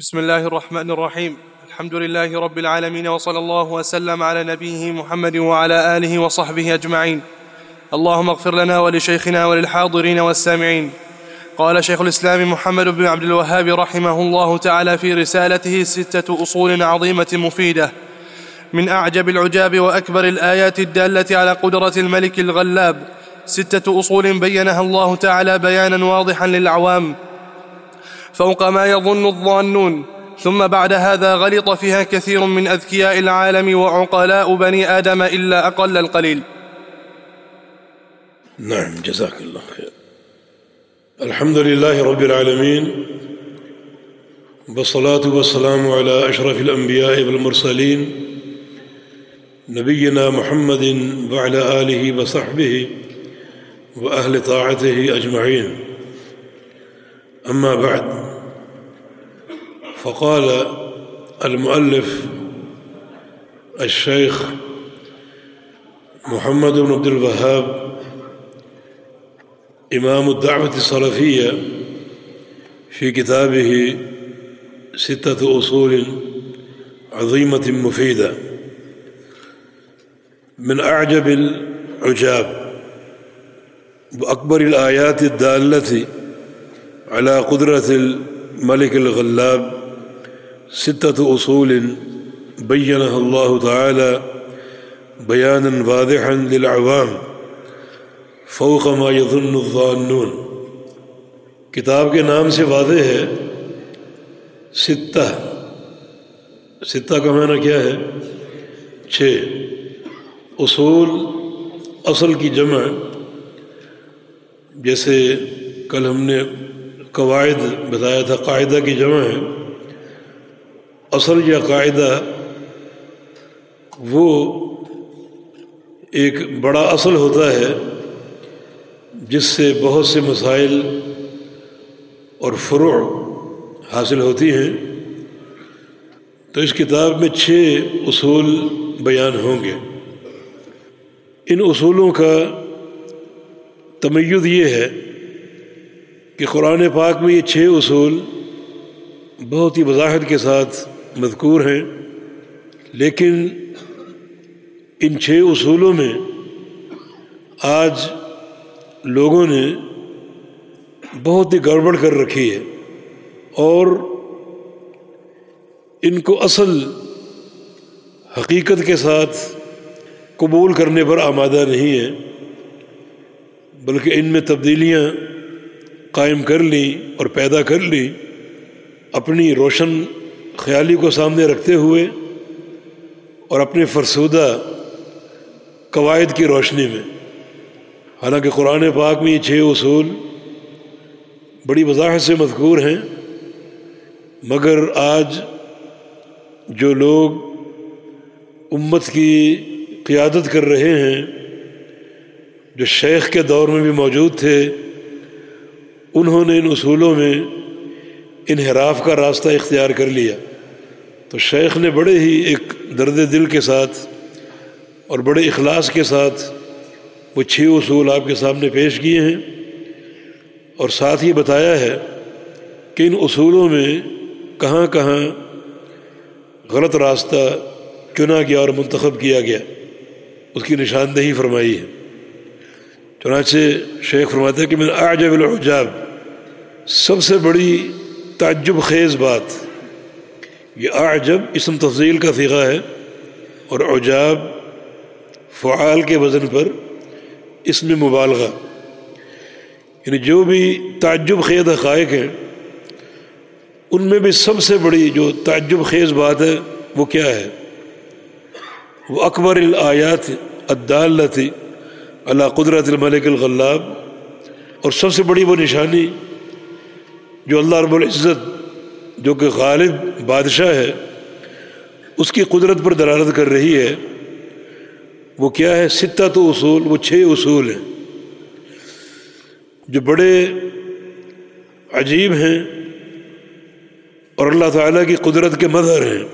بسم الله الرحمن الرحيم. الحمد لله رب العالمين وصلى الله وسلم على نبيه محمد وعلى آله وصحبه أجمعين. اللهم اغفر لنا ولشيخنا وللحاضرين والسامعين. قال شيخ الإسلام محمد بن عبد الوهاب رحمه الله تعالى في رسالته ستة أصول عظيمة مفيدة. من أعجب العجاب وأكبر الآيات الدالة على قدرة الملك الغلاب. ستة أصول بينها الله تعالى بيانا واضحا للعوام. فوق ما يظن الظانون. ثم بعد هذا غلط فيها كثير من أذكياء العالم وعقلاء بني آدم إلا أقل القليل. نعم جزاك الله خير. الحمد لله رب العالمين والصلاة والسلام على أشرف الأنبياء والمرسلين نبينا محمد وعلى آله وصحبه وأهل طاعته أجمعين. أما بعد فقال المؤلف الشيخ محمد بن عبد الوهاب إمام الدعوة السلفية في كتابه ستة أصول عظيمة مفيدة من أعجب العجاب وأكبر الآيات الدالة على قدرة الملك الغلاب ستة أصول بينها الله تعالى بيانا واضحا للعوام فوق ما يظن الظانون۔ کتاب کے نام سے واضح ہے ستہ ستہ کا معنی کیا ہے؟ چھ۔ اصول اصل کی جمع، جیسے کل ہم نے قواعد بتایا تھا، قاعدہ کی جمع ہے۔ اصل یا قاعدہ وہ ایک بڑا اصل ہوتا ہے جس سے بہت سے مسائل اور فروع حاصل ہوتی ہیں، تو اس کتاب میں چھ اصول بیان ہوں گے۔ ان اصولوں کا تمیز یہ ہے کہ قرآن پاک میں یہ چھ اصول بہت ہی وضاحت کے ساتھ مذکور ہیں، لیکن ان چھ اصولوں میں آج لوگوں نے بہت ہی گڑبڑ کر رکھی ہے اور ان کو اصل حقیقت کے ساتھ قبول کرنے پر آمادہ نہیں ہے، بلکہ ان میں تبدیلیاں قائم کر لیں اور پیدا کر لیں، اپنی روشن خیالی کو سامنے رکھتے ہوئے اور اپنے فرسودہ قواعد کی روشنی میں۔ حالانکہ قرآن پاک میں یہ چھ اصول بڑی وضاحت سے مذکور ہیں، مگر آج جو لوگ امت کی قیادت کر رہے ہیں، جو شیخ کے دور میں بھی موجود تھے، انہوں نے ان اصولوں میں انحراف کا راستہ اختیار کر لیا۔ تو شیخ نے بڑے ہی ایک درد دل کے ساتھ اور بڑے اخلاص کے ساتھ وہ چھ اصول آپ کے سامنے پیش کیے ہیں اور ساتھ ہی بتایا ہے کہ ان اصولوں میں کہاں کہاں غلط راستہ چنا گیا اور منتخب کیا گیا، اس کی نشاندہی فرمائی ہے۔ چنانچہ شیخ فرماتے ہیں کہ میں آجب العجاب، سب سے بڑی تعجب خیز بات یہ اعجب اسم تفضیل کا فقہ ہے اور عجاب فعال کے وزن پر اس میں مبالغہ یعنی جو بھی تعجب خیز حقائق ہیں، ان میں بھی سب سے بڑی جو تعجب خیز بات ہے، وہ کیا ہے؟ وہ اکبر الآیات عدالتی اللہ قدرت الملک الغلاب، اور سب سے بڑی وہ نشانی جو اللہ رب العزت جو کہ غالب بادشاہ ہے، اس کی قدرت پر دلالت کر رہی ہے۔ وہ کیا ہے؟ ستہ تو اصول، وہ چھ اصول ہیں۔ جو بڑے عجیب ہیں اور اللہ تعالیٰ کی قدرت کے مظہر ہیں۔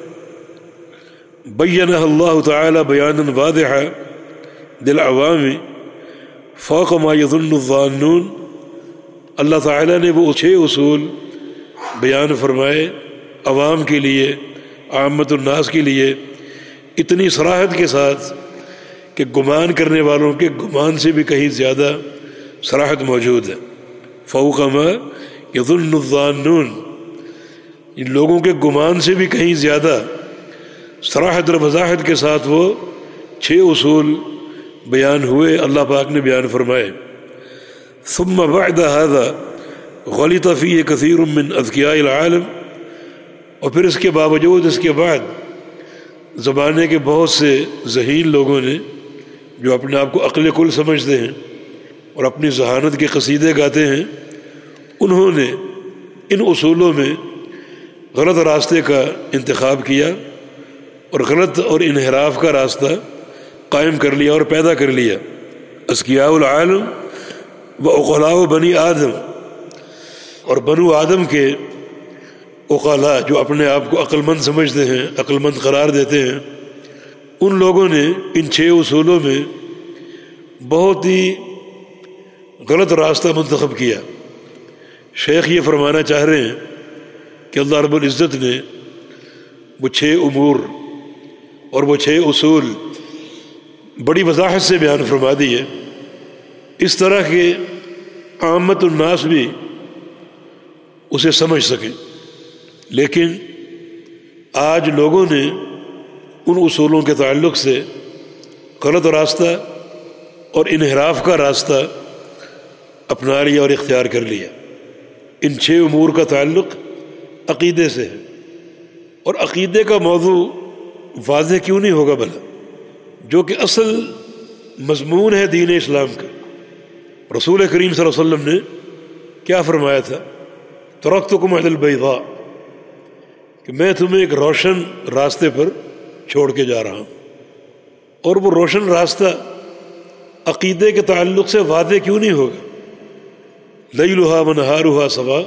بین اللہ تعالیٰ بیان واضح دل عوامی فوق ما یظن الظانون۔ اللہ تعالیٰ نے وہ چھ اصول بیان فرمائے، عوام کے لیے، عامت الناس کے لیے اتنی صراحت کے ساتھ کہ گمان کرنے والوں کے گمان سے بھی کہیں زیادہ صراحت موجود ہے۔ فوقما یہ ظلم ان لوگوں کے گمان سے بھی کہیں زیادہ صراحت اور وضاحت کے ساتھ وہ چھ اصول بیان ہوئے، اللہ پاک نے بیان فرمائے۔ ثم بعد هذا غلط فيه كثير من اذکیاء العالم، اور پھر اس کے باوجود، اس کے بعد زمانے کے بہت سے ذہین لوگوں نے جو اپنے آپ کو عقل کل سمجھتے ہیں اور اپنی ذہانت کے قصیدے گاتے ہیں، انہوں نے ان اصولوں میں غلط راستے کا انتخاب کیا اور غلط اور انحراف کا راستہ قائم کر لیا اور پیدا کر لیا۔ اسکیاء العالم و اقلاء بنی آدم۔ اور بنو آدم کے اقلاء جو اپنے آپ کو عقل مند سمجھتے ہیں عقل مند قرار دیتے ہیں، ان لوگوں نے ان چھ اصولوں میں بہت ہی غلط راستہ منتخب کیا۔ شیخ یہ فرمانا چاہ رہے ہیں کہ اللہ رب العزت نے وہ چھ امور اور وہ چھ اصول بڑی وضاحت سے بیان فرما دی ہے۔ اس طرح کے آمد الناس بھی اسے سمجھ سکیں۔ لیکن آج لوگوں نے ان اصولوں کے تعلق سے غلط راستہ اور انحراف کا راستہ اپنا لیا اور اختیار کر لیا۔ ان چھ امور کا تعلق عقیدے سے ہے۔ اور عقیدے کا موضوع واضح کیوں نہیں ہوگا بھلا؟ جو کہ اصل مضمون ہے دین اسلام کا۔ رسول کریم صلی اللہ علیہ وسلم نے کیا فرمایا تھا؟ ترقت کو محل کہ میں تمہیں ایک روشن راستے پر چھوڑ کے جا رہا ہوں۔ اور وہ روشن راستہ عقیدے کے تعلق سے وعدے کیوں نہیں ہوگا؟ لئی لوہا منہارا صبا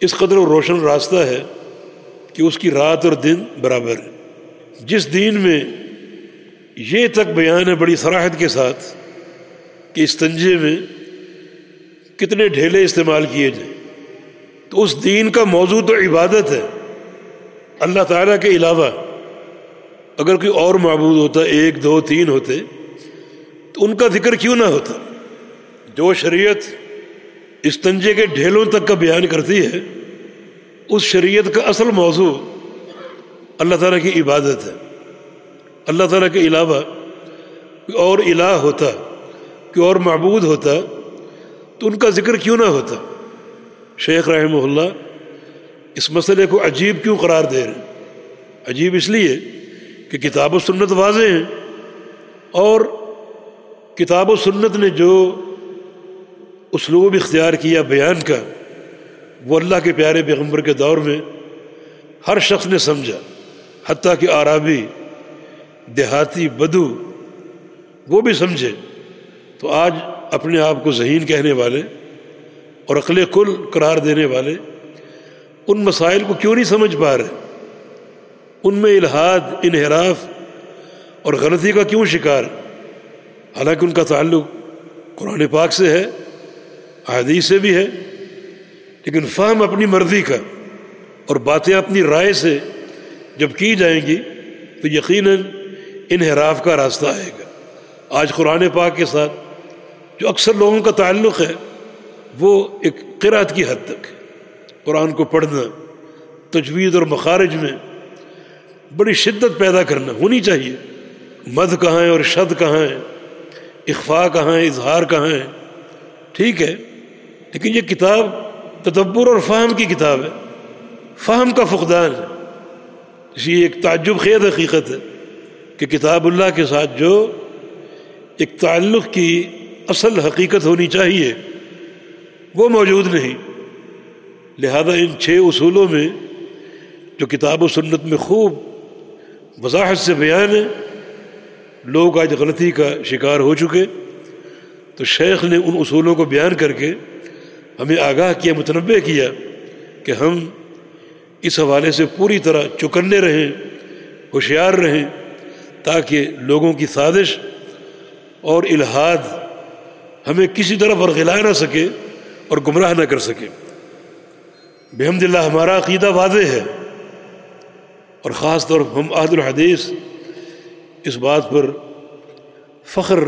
اس قدر وہ روشن راستہ ہے کہ اس کی رات اور دن برابر ہے۔ جس دین میں یہ تک بیان ہے بڑی صراحت کے ساتھ کہ اس تنجے میں کتنے ڈھیلے استعمال کیے جائیں۔ تو اس دین کا موضوع تو عبادت ہے۔ اللہ تعالیٰ کے علاوہ اگر کوئی اور معبود ہوتا، ایک، دو، تین ہوتے، تو ان کا ذکر کیوں نہ ہوتا؟ جو شریعت اس تنجے کے ڈھیلوں تک کا بیان کرتی ہے، اس شریعت کا اصل موضوع اللہ تعالیٰ کی عبادت ہے۔ اللہ تعالیٰ کے علاوہ کوئی اور الہ ہوتا، کوئی اور معبود ہوتا، تو ان کا ذکر کیوں نہ ہوتا؟ شیخ رحمہ اللہ اس مسئلے کو عجیب کیوں قرار دے رہے ہیں؟ عجیب اس لیے کہ کتاب و سنت واضح ہیں اور کتاب و سنت نے جو اسلوب اختیار کیا، بیان کا، وہ اللہ کے پیارے پیغمبر کے دور میں ہر شخص نے سمجھا۔ حتیٰ کہ عرابی دیہاتی، بدو، وہ بھی سمجھے۔ تو آج اپنے آپ کو ذہین کہنے والے اور عقل کل قرار دینے والے، ان مسائل کو کیوں نہیں سمجھ پا رہے؟ ان میں الحاد انحراف اور غلطی کا کیوں شکار؟ حالانکہ ان کا تعلق قرآن پاک سے ہے حدیث سے بھی ہے، لیکن فہم اپنی مرضی کا اور باتیں اپنی رائے سے جب کی جائیں گی، تو یقیناً انحراف کا راستہ آئے گا۔ آج قرآن پاک کے ساتھ جو اکثر لوگوں کا تعلق ہے وہ ایک قرأت کی حد تک قرآن کو پڑھنا، تجوید اور مخارج میں بڑی شدت پیدا کرنا ہونی چاہیے۔ مد کہاں ہے اور شد کہاں ہے؟ اخفا کہاں ہے؟ اظہار کہاں ہے؟ ٹھیک ہے، لیکن یہ کتاب تدبر اور فہم کی کتاب ہے۔ فہم کا فقدان ہے۔ اسی ایک تعجب خیر حقیقت ہے کہ کتاب اللہ کے ساتھ جو ایک تعلق کی اصل حقیقت ہونی چاہیے۔ وہ موجود نہیں۔ لہذا ان چھ اصولوں میں جو کتاب و سنت میں خوب وضاحت سے بیان ہے، لوگ آج غلطی کا شکار ہو چکے۔ تو شیخ نے ان اصولوں کو بیان کر کے ہمیں آگاہ کیا، متنوع کیا کہ ہم اس حوالے سے پوری طرح چکنے رہیں، ہوشیار رہیں تاکہ لوگوں کی سازش اور الحاد ہمیں کسی طرح ورغلا نہ سکے۔ اور گمراہ نہ کر سکے۔ بحمد اللہ، ہمارا عقیدہ واضح ہے۔ اور خاص طور ہم عہد الحدیث اس بات پر فخر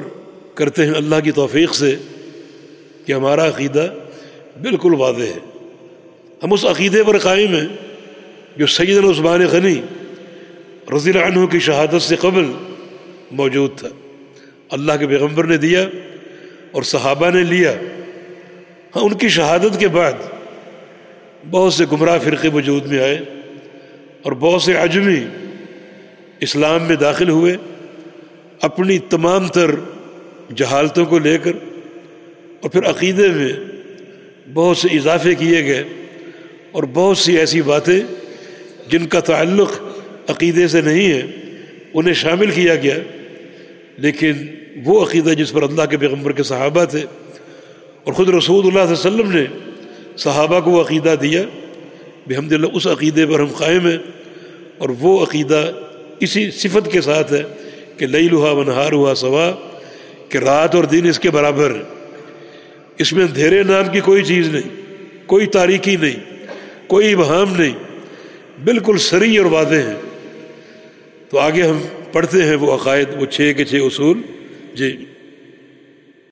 کرتے ہیں اللہ کی توفیق سے کہ ہمارا عقیدہ بالکل واضح ہے۔ ہم اس عقیدے پر قائم ہیں جو سید العثمان غنی رضی اللہ عنہ کی شہادت سے قبل موجود تھا۔ اللہ کے پیغمبر نے دیا اور صحابہ نے لیا۔ ہاں، ان کی شہادت کے بعد بہت سے گمراہ فرقے وجود میں آئے اور بہت سے عجمی اسلام میں داخل ہوئے، اپنی تمام تر جہالتوں کو لے کر اور پھر عقیدے میں بہت سے اضافے کیے گئے اور بہت سی ایسی باتیں جن کا تعلق عقیدے سے نہیں ہے، انہیں شامل کیا گیا، لیکن وہ عقیدہ جس پر اللہ کے پیغمبر کے صحابہ تھے اور خود رسول اللہ علیہ وسلم نے صحابہ کو وہ عقیدہ دیا بحمد اللہ، اس عقیدے پر ہم قائم ہیں اور وہ عقیدہ اسی صفت کے ساتھ ہے کہ لئی لوہا ونہار ہوا سوا، کہ رات اور دن اس کے برابر ہے اس میں اندھیرے نام کی کوئی چیز نہیں، کوئی تاریکی نہیں، کوئی ابہام نہیں، بالکل سری اور واضح ہیں۔ تو آگے ہم پڑھتے ہیں وہ عقائد، وہ چھ کے چھ اصول۔ جی۔